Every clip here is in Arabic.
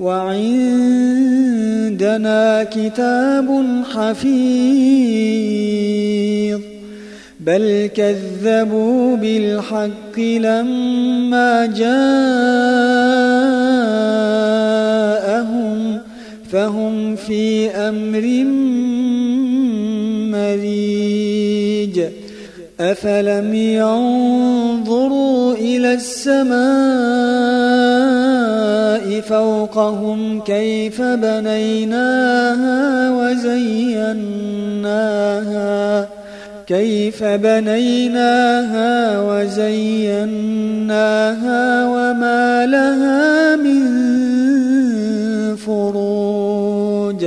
وعندنا كتاب حفيظ. بل كذبوا بالحق لما جاءهم فهم في أمر مريج. أفلم ينظروا إلى السماء فوقهم كيف بنيناها وزيناها كيف بنيناها وزيناها وما لها من فروج.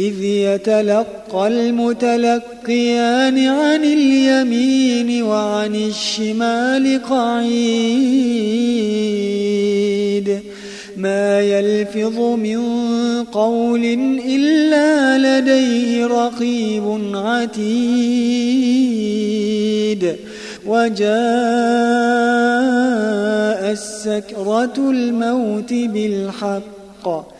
إذ يتلقى المتلقيان عن اليمين وعن الشمال قعيد. ما يلفظ من قول إلا لديه رقيب عتيد. وجاء السكرة الموت بالحق.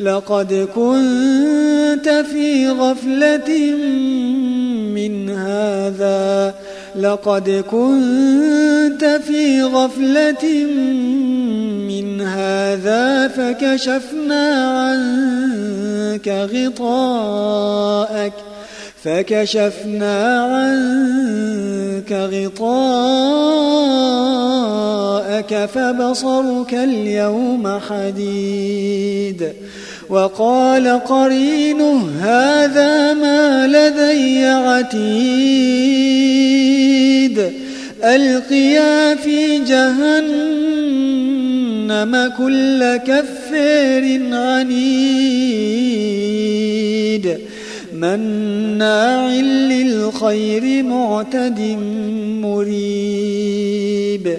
لقد كنت في غفلة من هذا. لقد كنت في غفلة من هذا فكشفنا عنك غطاءك. فكشفنا عنك غطاءك فبصرك اليوم حديد. وقال قرينه هذا ما لدي عتيد. ألقيا في جهنم كل كفير عنيد. مناع للخير معتد مريب.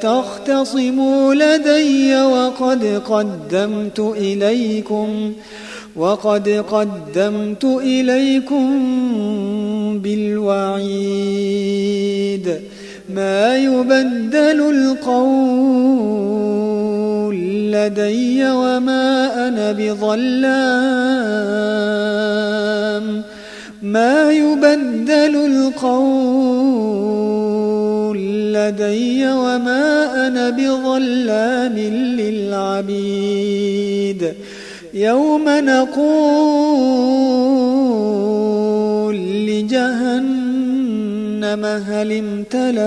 تختصموا لدي وقد قدمت إليكم وقد قدمت إليكم بالوعيد. ما يبدل القول لدي وما أنا بظلام. ما يبدل القول لدي وما أنا بظلام للعبيد. يوم نقول لجهنم هل امتلأت؟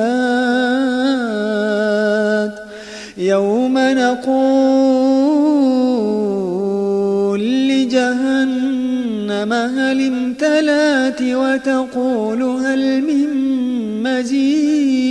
يوم نقول لجهنم هل امتلأت؟ وتقول هل من مزيد؟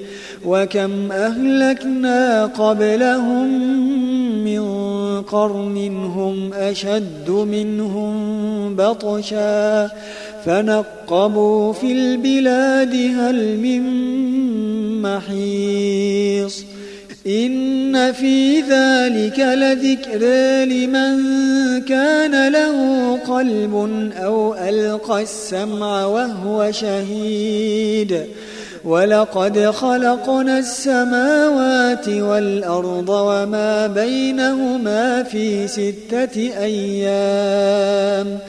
وكم أهلكنا قبلهم من قرن هم أشد منهم بطشا فنقبوا في البلاد هل من محيص إن في ذلك لذكر لمن كان له قلب أو ألقى السمع وهو شهيد ولقد خلقنا السماوات والأرض وما بينهما في ستة أيام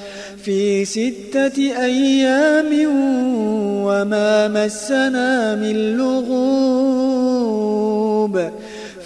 في ستة أيام وما مسنا من لغوب.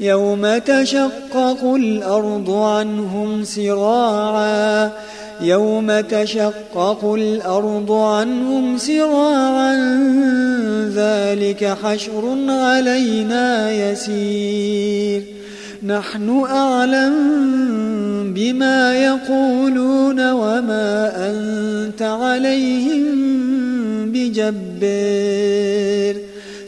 يوم تشقق الأرض عنهم سراعا يوم تشقق الأرض عنهم سراعا ذلك حشر علينا يسير. نحن أعلم بما يقولون وما أنت عليهم بجبار.